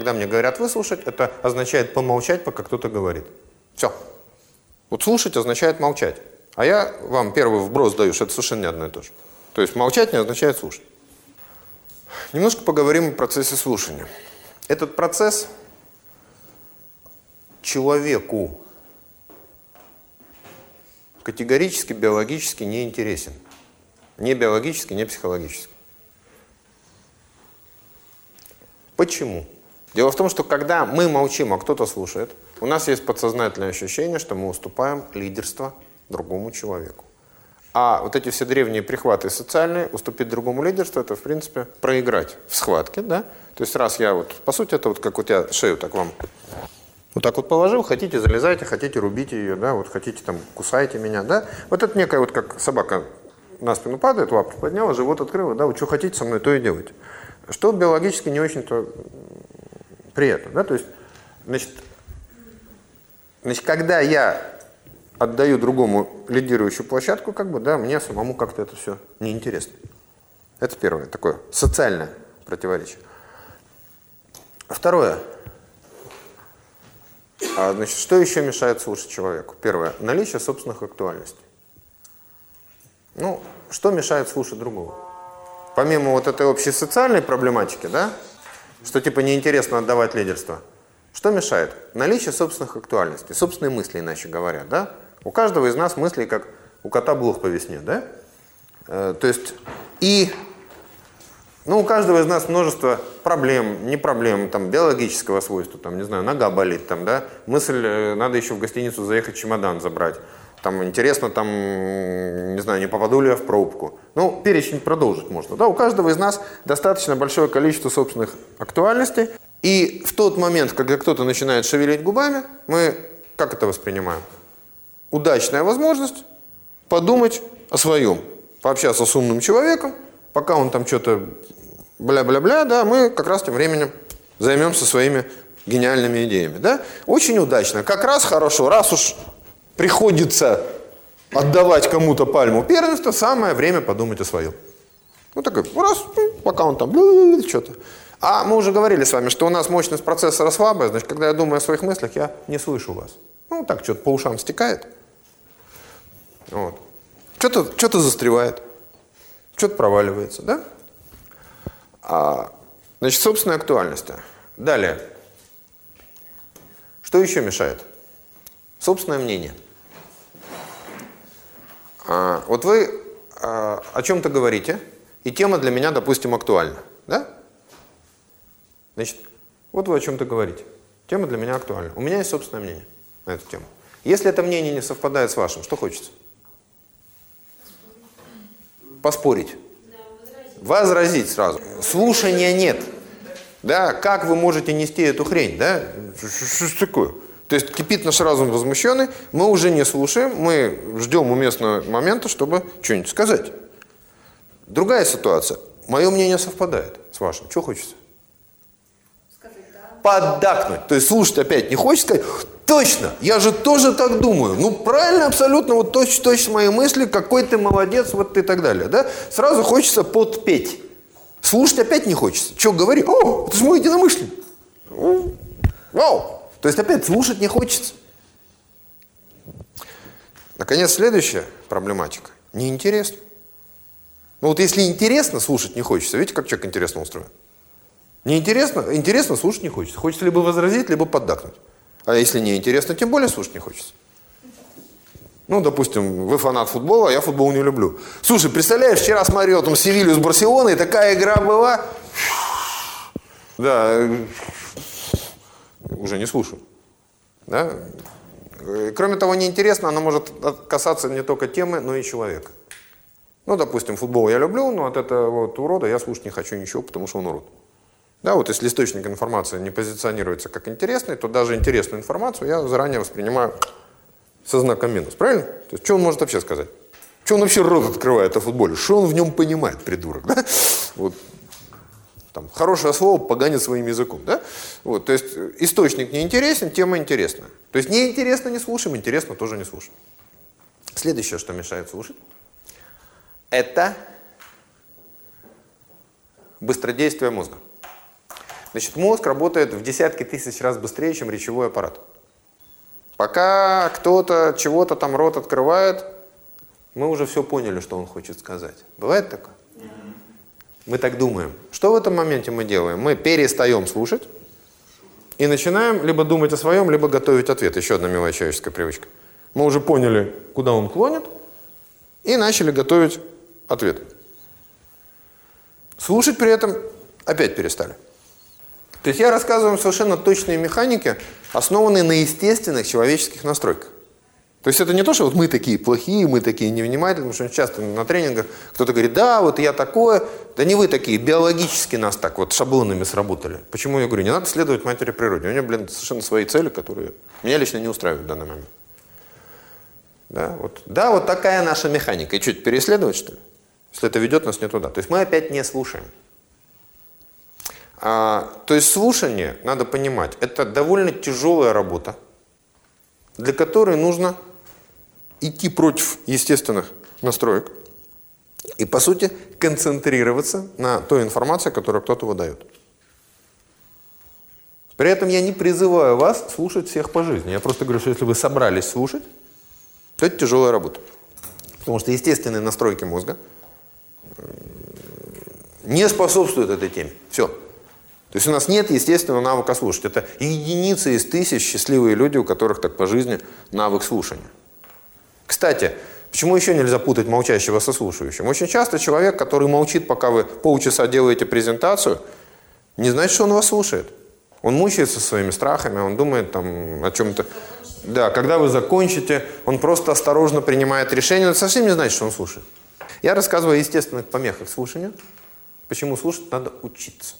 когда мне говорят выслушать, это означает помолчать, пока кто-то говорит. Все. Вот слушать означает молчать. А я вам первый вброс даю, что это совершенно не одно и то же. То есть молчать не означает слушать. Немножко поговорим о процессе слушания. Этот процесс человеку категорически биологически не интересен. Не биологически, не психологически. Почему? Дело в том, что когда мы молчим, а кто-то слушает, у нас есть подсознательное ощущение, что мы уступаем лидерство другому человеку. А вот эти все древние прихваты социальные, уступить другому лидерству, это, в принципе, проиграть в схватке, да? То есть раз я вот, по сути, это вот как у тебя шею так вам вот так вот положил, хотите залезайте, хотите рубите ее, да, вот хотите там кусайте меня, да? Вот это некая вот как собака на спину падает, лапу подняла, живот открыла, да, вот что хотите со мной, то и делайте. Что биологически не очень-то приятно, да, то есть, значит, значит, когда я отдаю другому лидирующую площадку, как бы, да, мне самому как-то это все неинтересно. Это первое, такое социальное противоречие. Второе. А, значит, что еще мешает слушать человеку? Первое. Наличие собственных актуальностей. Ну, что мешает слушать другого? Помимо вот этой общей социальной проблематики, да, что типа неинтересно отдавать лидерство, что мешает? Наличие собственных актуальностей, собственные мысли, иначе говоря, да? У каждого из нас мысли, как у кота блох по весне, да? Э, то есть, и, ну, у каждого из нас множество проблем, не проблем, там, биологического свойства, там, не знаю, нога болит, там, да? Мысль, э, надо еще в гостиницу заехать, чемодан забрать. Там, интересно, там, не знаю, не попаду ли я в пробку. Ну, перечень продолжить можно, да? У каждого из нас достаточно большое количество собственных актуальностей. И в тот момент, когда кто-то начинает шевелить губами, мы как это воспринимаем? удачная возможность подумать о своем, пообщаться с умным человеком, пока он там что-то бля-бля-бля, да, мы как раз тем временем займемся своими гениальными идеями, да. Очень удачно, как раз хорошо, раз уж приходится отдавать кому-то пальму первенства, самое время подумать о своем. Ну, такой, раз, ну, пока он там что-то. А мы уже говорили с вами, что у нас мощность процессора слабая, значит, когда я думаю о своих мыслях, я не слышу вас. Ну, так что-то по ушам стекает. Вот. Что-то что, -то, застревает, что-то проваливается, да? А, значит, собственная актуальность. Далее. Что еще мешает? Собственное мнение. А, вот вы а, о чем-то говорите, и тема для меня, допустим, актуальна, да? Значит, вот вы о чем-то говорите. Тема для меня актуальна. У меня есть собственное мнение на эту тему. Если это мнение не совпадает с вашим, что хочется? поспорить. Возразить сразу. Слушания нет. Да, как вы можете нести эту хрень, да? Что такое? То есть кипит наш разум возмущенный, мы уже не слушаем, мы ждем уместного момента, чтобы что-нибудь сказать. Другая ситуация. Мое мнение совпадает с вашим. Что хочется? Сказать, да. Поддакнуть. То есть слушать опять не хочется сказать, Точно, я же тоже так думаю. Ну, правильно, абсолютно, вот точно-точно мои мысли, какой ты молодец, вот и так далее. Да? Сразу хочется подпеть. Слушать опять не хочется. Что говори? О, это же мой единомышленник. Вау! То есть опять слушать не хочется. Наконец, следующая проблематика. Неинтересно. Ну вот если интересно, слушать не хочется. Видите, как человек интересно устроен? Неинтересно, интересно, слушать не хочется. Хочется либо возразить, либо поддакнуть. А если не интересно, тем более слушать не хочется. Ну, допустим, вы фанат футбола, а я футбол не люблю. Слушай, представляешь, вчера смотрел там Севилью с Барселоной, такая игра была. Да, уже не слушаю. Да? Кроме того, неинтересно, она может касаться не только темы, но и человека. Ну, допустим, футбол я люблю, но от этого вот урода я слушать не хочу ничего, потому что он урод. Да, вот если источник информации не позиционируется как интересный, то даже интересную информацию я заранее воспринимаю со знаком минус. Правильно? То есть, что он может вообще сказать? Что он вообще рот открывает о футболе? Что он в нем понимает, придурок? Да? Вот. Там, хорошее слово поганит своим языком. Да? Вот, то есть источник не интересен, тема интересна. То есть неинтересно не слушаем, интересно тоже не слушаем. Следующее, что мешает слушать, это быстродействие мозга. Значит, мозг работает в десятки тысяч раз быстрее, чем речевой аппарат. Пока кто-то чего-то там рот открывает, мы уже все поняли, что он хочет сказать. Бывает такое? Мы так думаем. Что в этом моменте мы делаем? Мы перестаем слушать и начинаем либо думать о своем, либо готовить ответ. Еще одна милая человеческая привычка. Мы уже поняли, куда он клонит, и начали готовить ответ. Слушать при этом опять перестали. То есть я рассказываю вам совершенно точные механики, основанные на естественных человеческих настройках. То есть это не то, что вот мы такие плохие, мы такие невнимательные, потому что часто на тренингах кто-то говорит, да, вот я такое, да не вы такие, биологически нас так вот шаблонами сработали. Почему я говорю, не надо следовать матери природе, у нее, блин, совершенно свои цели, которые меня лично не устраивают в данный момент. Да, вот, да, вот такая наша механика. И чуть переследовать, что ли? Если это ведет нас не туда. То есть мы опять не слушаем. А, то есть слушание, надо понимать, это довольно тяжелая работа, для которой нужно идти против естественных настроек и, по сути, концентрироваться на той информации, которую кто-то выдает. При этом я не призываю вас слушать всех по жизни. Я просто говорю, что если вы собрались слушать, то это тяжелая работа. Потому что естественные настройки мозга не способствуют этой теме. Все. То есть у нас нет естественного навыка слушать. Это единицы из тысяч счастливые люди, у которых так по жизни навык слушания. Кстати, почему еще нельзя путать молчащего со слушающим? Очень часто человек, который молчит, пока вы полчаса делаете презентацию, не значит, что он вас слушает. Он мучается своими страхами, он думает там о чем-то. Да, когда вы закончите, он просто осторожно принимает решение, но совсем не значит, что он слушает. Я рассказываю о естественных помехах слушания. Почему слушать надо учиться.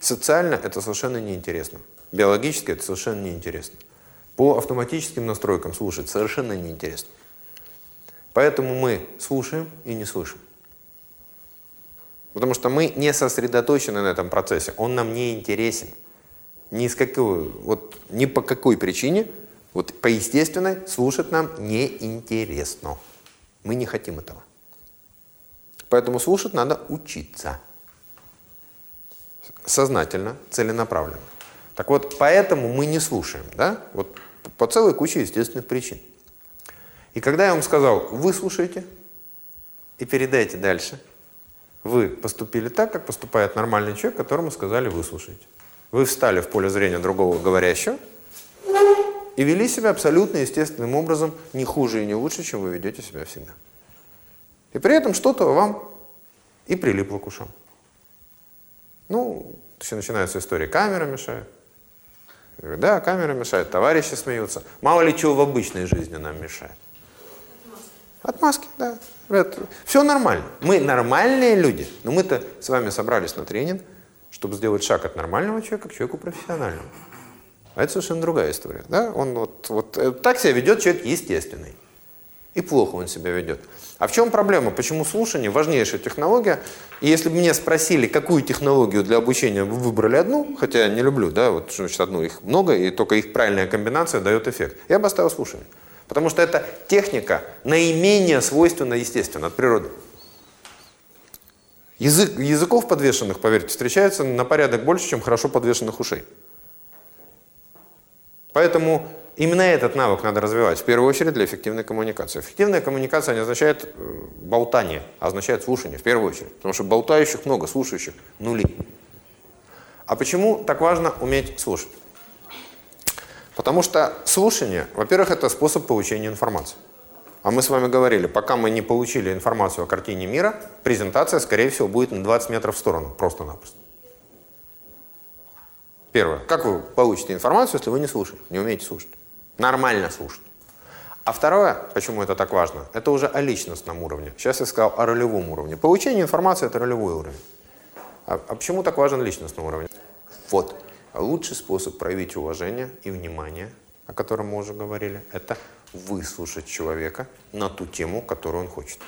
Социально это совершенно неинтересно. Биологически это совершенно неинтересно. По автоматическим настройкам слушать совершенно неинтересно. Поэтому мы слушаем и не слышим. Потому что мы не сосредоточены на этом процессе. Он нам не интересен. Ни, с какой, вот, ни по какой причине, вот по естественной, слушать нам неинтересно. Мы не хотим этого. Поэтому слушать надо учиться сознательно, целенаправленно. Так вот, поэтому мы не слушаем, да? Вот по целой куче естественных причин. И когда я вам сказал, вы слушаете и передайте дальше, вы поступили так, как поступает нормальный человек, которому сказали вы слушаете. Вы встали в поле зрения другого говорящего и вели себя абсолютно естественным образом, не хуже и не лучше, чем вы ведете себя всегда. И при этом что-то вам и прилипло к ушам. Ну, все начинается история, камера мешает. Говорю, да, камера мешает, товарищи смеются. Мало ли чего в обычной жизни нам мешает. Отмазки, да. Это, все нормально. Мы нормальные люди, но мы-то с вами собрались на тренинг, чтобы сделать шаг от нормального человека к человеку профессиональному. А это совершенно другая история. Да? Он вот, вот э, так себя ведет человек естественный. И плохо он себя ведет. А в чем проблема? Почему слушание важнейшая технология? И если бы меня спросили, какую технологию для обучения вы выбрали одну, хотя я не люблю, да, вот значит одну, их много, и только их правильная комбинация дает эффект, я бы оставил слушание. Потому что эта техника наименее свойственна естественно от природы. Язык, языков подвешенных, поверьте, встречается на порядок больше, чем хорошо подвешенных ушей. Поэтому Именно этот навык надо развивать, в первую очередь для эффективной коммуникации. Эффективная коммуникация не означает э, болтание, а означает слушание, в первую очередь. Потому что болтающих много, слушающих нули. А почему так важно уметь слушать? Потому что слушание, во-первых, это способ получения информации. А мы с вами говорили, пока мы не получили информацию о картине мира, презентация, скорее всего, будет на 20 метров в сторону, просто-напросто. Первое. Как вы получите информацию, если вы не слушаете, не умеете слушать? Нормально слушать. А второе, почему это так важно, это уже о личностном уровне. Сейчас я сказал о ролевом уровне. Получение информации – это ролевой уровень. А, а почему так важен личностный уровень? Вот. Лучший способ проявить уважение и внимание, о котором мы уже говорили, это выслушать человека на ту тему, которую он хочет.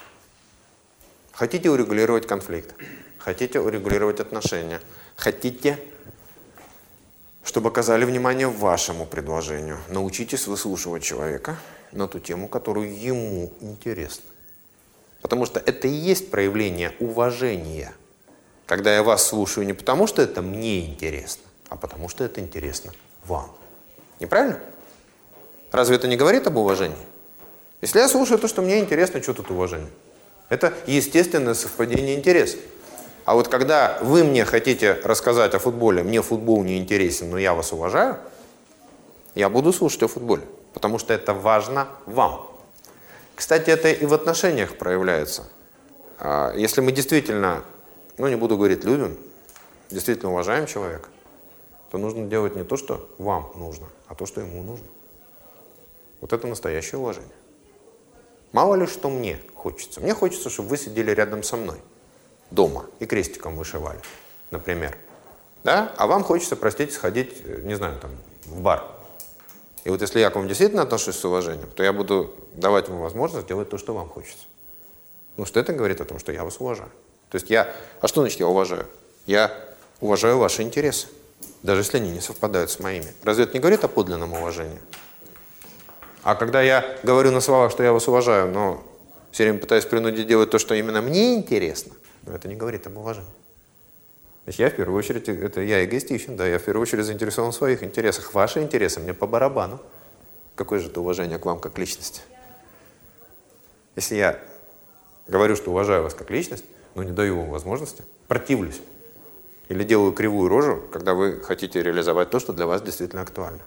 Хотите урегулировать конфликт, хотите урегулировать отношения, хотите чтобы оказали внимание вашему предложению. Научитесь выслушивать человека на ту тему, которую ему интересна. Потому что это и есть проявление уважения. Когда я вас слушаю не потому, что это мне интересно, а потому, что это интересно вам. Неправильно? Разве это не говорит об уважении? Если я слушаю то, что мне интересно, что тут уважение? Это естественное совпадение интересов. А вот когда вы мне хотите рассказать о футболе, мне футбол не интересен, но я вас уважаю, я буду слушать о футболе, потому что это важно вам. Кстати, это и в отношениях проявляется. А, если мы действительно, ну не буду говорить любим, действительно уважаем человека, то нужно делать не то, что вам нужно, а то, что ему нужно. Вот это настоящее уважение. Мало ли, что мне хочется. Мне хочется, чтобы вы сидели рядом со мной дома и крестиком вышивали, например. Да? А вам хочется, простите, сходить, э, не знаю, там, в бар. И вот если я к вам действительно отношусь с уважением, то я буду давать вам возможность делать то, что вам хочется. Ну что это говорит о том, что я вас уважаю. То есть я... А что значит я уважаю? Я уважаю ваши интересы, даже если они не совпадают с моими. Разве это не говорит о подлинном уважении? А когда я говорю на словах, что я вас уважаю, но все время пытаюсь принудить делать то, что именно мне интересно, но это не говорит об уважении. Значит, я в первую очередь, это я эгоистичен, да, я в первую очередь заинтересован в своих интересах. Ваши интересы мне по барабану. Какое же это уважение к вам как личности? Если я говорю, что уважаю вас как личность, но не даю вам возможности, противлюсь или делаю кривую рожу, когда вы хотите реализовать то, что для вас действительно актуально.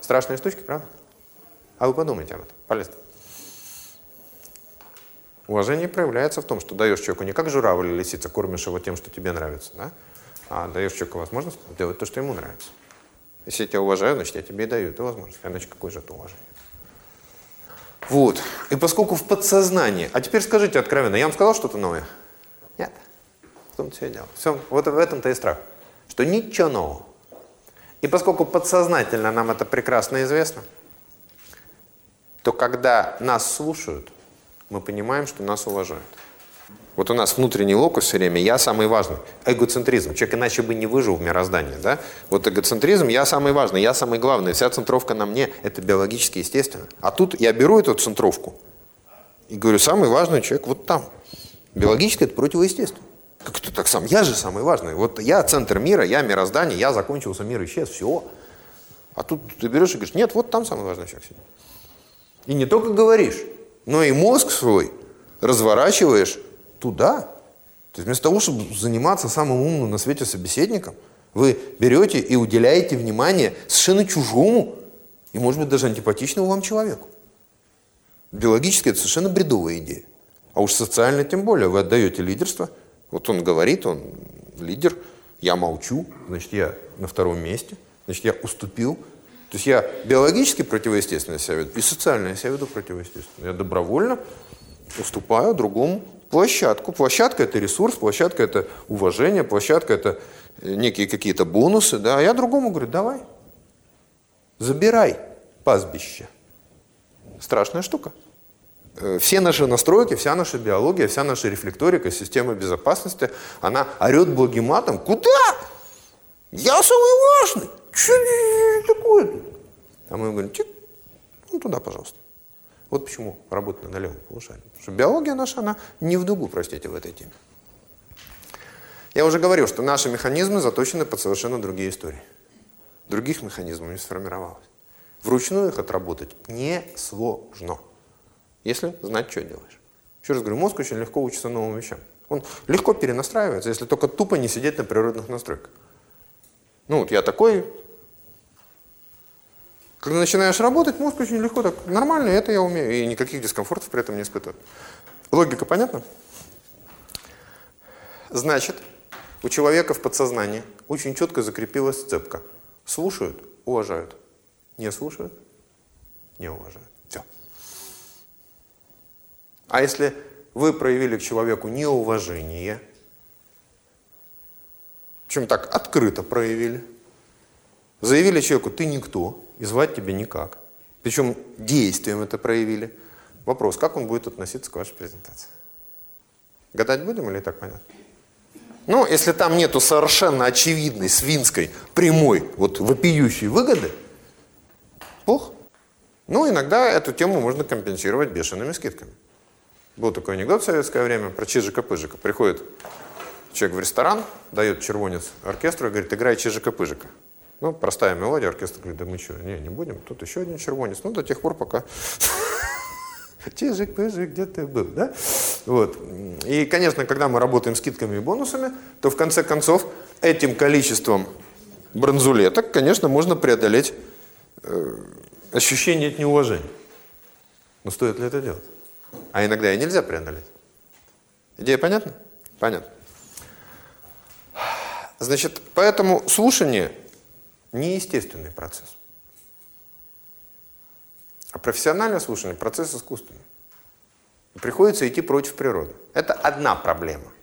Страшные штучки, правда? А вы подумайте об этом. Полезно. Уважение проявляется в том, что даешь человеку не как журавль или лисица, кормишь его тем, что тебе нравится, да? а даешь человеку возможность делать то, что ему нравится. Если я тебя уважаю, значит, я тебе и даю эту возможность. Иначе какое же это уважение? Вот. И поскольку в подсознании... А теперь скажите откровенно, я вам сказал что-то новое? Нет. В том-то все дело. Все, вот в этом-то и страх. Что ничего нового. И поскольку подсознательно нам это прекрасно известно, то когда нас слушают, мы понимаем, что нас уважают. Вот у нас внутренний локус все время «я самый важный». Эгоцентризм. Человек иначе бы не выжил в мироздании. Да? Вот эгоцентризм «я самый важный», «я самый главный», вся центровка на мне – это биологически естественно. А тут я беру эту центровку и говорю «самый важный человек вот там». Биологически это противоестественно. Как это так сам? Я же самый важный. Вот я центр мира, я мироздание, я закончился, мир исчез, все. А тут ты берешь и говоришь, нет, вот там самый важный человек сидит. И не только говоришь, но и мозг свой разворачиваешь туда. То есть вместо того, чтобы заниматься самым умным на свете собеседником, вы берете и уделяете внимание совершенно чужому и, может быть, даже антипатичному вам человеку. Биологически это совершенно бредовая идея. А уж социально тем более. Вы отдаете лидерство. Вот он говорит, он лидер, я молчу, значит, я на втором месте, значит, я уступил, то есть я биологически противоестественно себя веду, и социально я себя веду противоестественно. Я добровольно уступаю другому площадку. Площадка – это ресурс, площадка – это уважение, площадка – это некие какие-то бонусы. Да? А я другому говорю, давай, забирай пастбище. Страшная штука. Э, все наши настройки, вся наша биология, вся наша рефлекторика, система безопасности, она орет благим матом. Куда? Я самый важный. Что такое-то? А мы говорим, чик, ну туда, пожалуйста. Вот почему работать на левом полушарии. Потому что биология наша, она не в дугу, простите, в этой теме. Я уже говорил, что наши механизмы заточены под совершенно другие истории. Других механизмов не сформировалось. Вручную их отработать не сложно, если знать, что делаешь. Еще раз говорю, мозг очень легко учится новым вещам. Он легко перенастраивается, если только тупо не сидеть на природных настройках. Ну вот я такой, когда начинаешь работать, мозг очень легко так, нормально, это я умею, и никаких дискомфортов при этом не испытываю. Логика понятна? Значит, у человека в подсознании очень четко закрепилась цепка. Слушают – уважают. Не слушают – не уважают. Все. А если вы проявили к человеку неуважение, причем так открыто проявили, заявили человеку «ты никто», и звать тебя никак. Причем действием это проявили. Вопрос, как он будет относиться к вашей презентации? Гадать будем или так понятно? Ну, если там нету совершенно очевидной, свинской, прямой, вот вопиющей выгоды, плохо. Ну, иногда эту тему можно компенсировать бешеными скидками. Был такой анекдот в советское время про Чижика-Пыжика. Приходит человек в ресторан, дает червонец оркестру и говорит, играй чижика-пыжика. Ну, простая мелодия, оркестр говорит, да мы что, не, не будем, тут еще один червонец. Ну, до тех пор, пока чижик, пыжик, где ты был, да? Вот. И, конечно, когда мы работаем скидками и бонусами, то в конце концов этим количеством бронзулеток, конечно, можно преодолеть э, ощущение от неуважения. Но стоит ли это делать? А иногда и нельзя преодолеть. Идея понятна? Понятно. Значит, поэтому слушание неестественный процесс. А профессиональное слушание – процесс искусственный. Приходится идти против природы. Это одна проблема –